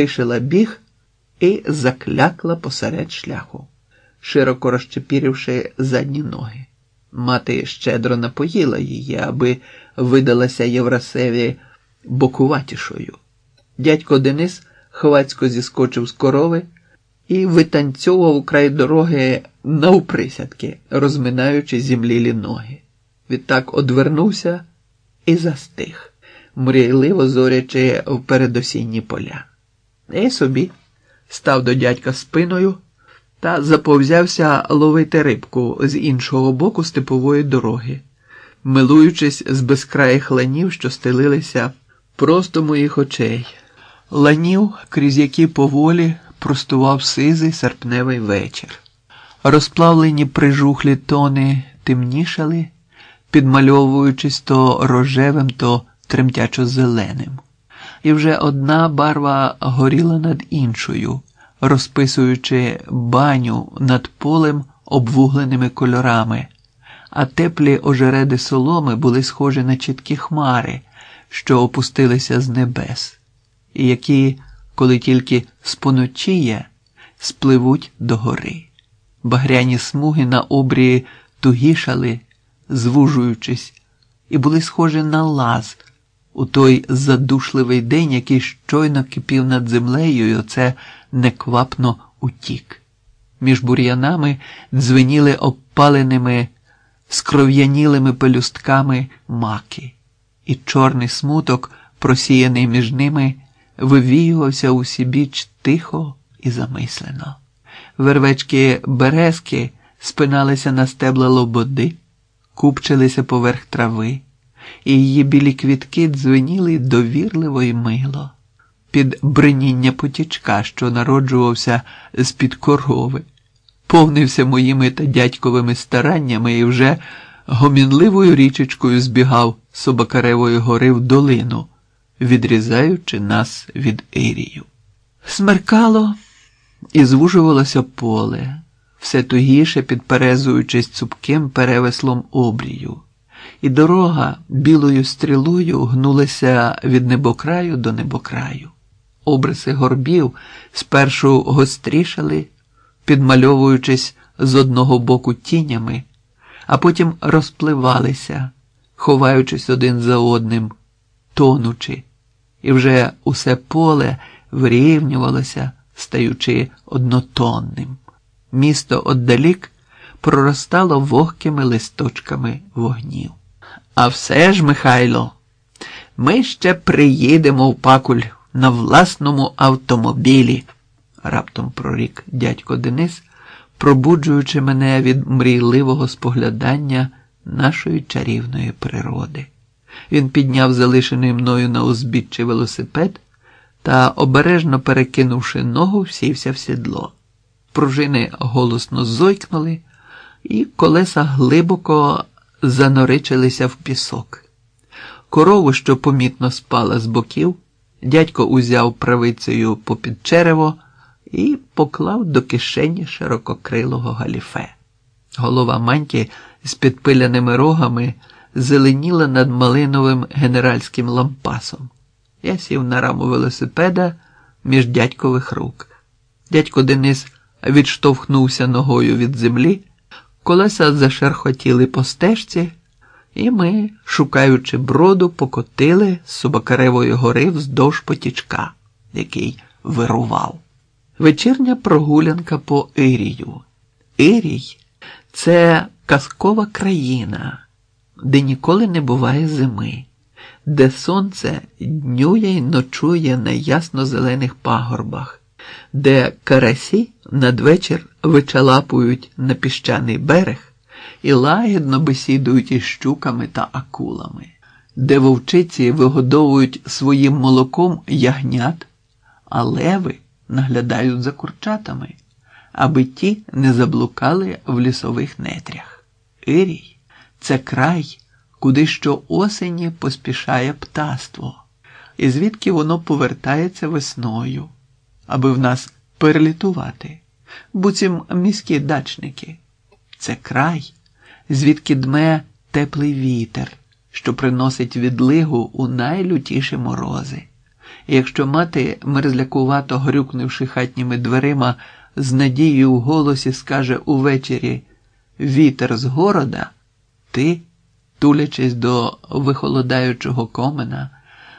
Рішила біг і заклякла посеред шляху, широко розчепіривши задні ноги. Мати щедро напоїла її, аби видалася Єврасеві бокуватішою. Дядько Денис хвацько зіскочив з корови і витанцьовував край дороги навприсядки, розминаючи зімлілі ноги. Відтак одвернувся і застиг, мрійливо зорячи в передосінні поля. І собі став до дядька спиною та заповзявся ловити рибку з іншого боку степової дороги, милуючись з безкраїх ланів, що стелилися просто моїх очей, ланів, крізь які поволі простував сизий серпневий вечір. Розплавлені прижухлі тони темнішали, підмальовуючись то рожевим, то тремтячо зеленим. І вже одна барва горіла над іншою, розписуючи баню над полем обвугленими кольорами, а теплі ожереди соломи були схожі на чіткі хмари, що опустилися з небес, і які, коли тільки споночіє, спливуть до гори. Багряні смуги на обрії тугішали, звужуючись, і були схожі на лаз у той задушливий день, який щойно кипів над землею, і оце неквапно утік. Між бур'янами дзвеніли обпаленими, скров'янілими пелюстками маки, і чорний смуток, просіяний між ними, вивіювався усібіч тихо і замислено. Вервечки березки спиналися на стебла лободи, купчилися поверх трави, і її білі квітки дзвеніли довірливо й мило, під бриніння потічка, що народжувався з-під корови, повнився моїми та дядьковими стараннями і вже гомінливою річечкою збігав Собакаревої гори в долину, відрізаючи нас від Ірію. Смеркало і звужувалося поле, все тугіше підперезуючись цупким перевеслом обрію, і дорога білою стрілою гнулася від небокраю до небокраю. Обриси горбів спершу гострішали, підмальовуючись з одного боку тінями, а потім розпливалися, ховаючись один за одним, тонучи, і вже усе поле вирівнювалося стаючи однотонним. Місто оддалік проростало вогкими листочками вогнів. А все ж, Михайло, ми ще приїдемо в пакуль на власному автомобілі, раптом прорік дядько Денис, пробуджуючи мене від мрійливого споглядання нашої чарівної природи. Він підняв залишений мною на узбіччі велосипед та, обережно перекинувши ногу, сівся в сідло. Пружини голосно зойкнули, і колеса глибоко заноричилися в пісок. Корову, що помітно спала з боків, дядько узяв правицею попід черево і поклав до кишені ширококрилого галіфе. Голова маньки з підпиляними рогами зеленіла над малиновим генеральським лампасом. Я сів на раму велосипеда між дядькових рук. Дядько Денис відштовхнувся ногою від землі, колеса зашерхотіли по стежці, і ми, шукаючи броду, покотили з Собакаревої гори вздовж потічка, який вирував. Вечірня прогулянка по Ірію. Ірій це казкова країна, де ніколи не буває зими де сонце днює й ночує на ясно-зелених пагорбах, де карасі надвечір вичалапують на піщаний берег і лагідно бесідують із щуками та акулами, де вовчиці вигодовують своїм молоком ягнят, а леви наглядають за курчатами, аби ті не заблукали в лісових нетрях. Ірій це край куди що осені поспішає птаство, і звідки воно повертається весною, аби в нас перелітувати, буцім міські дачники. Це край, звідки дме теплий вітер, що приносить відлигу у найлютіші морози, І якщо мати, мерзлякувато грюкнувши хатніми дверима, з надією в голосі скаже увечері Вітер з города, ти, тулячись до вихолодаючого комена,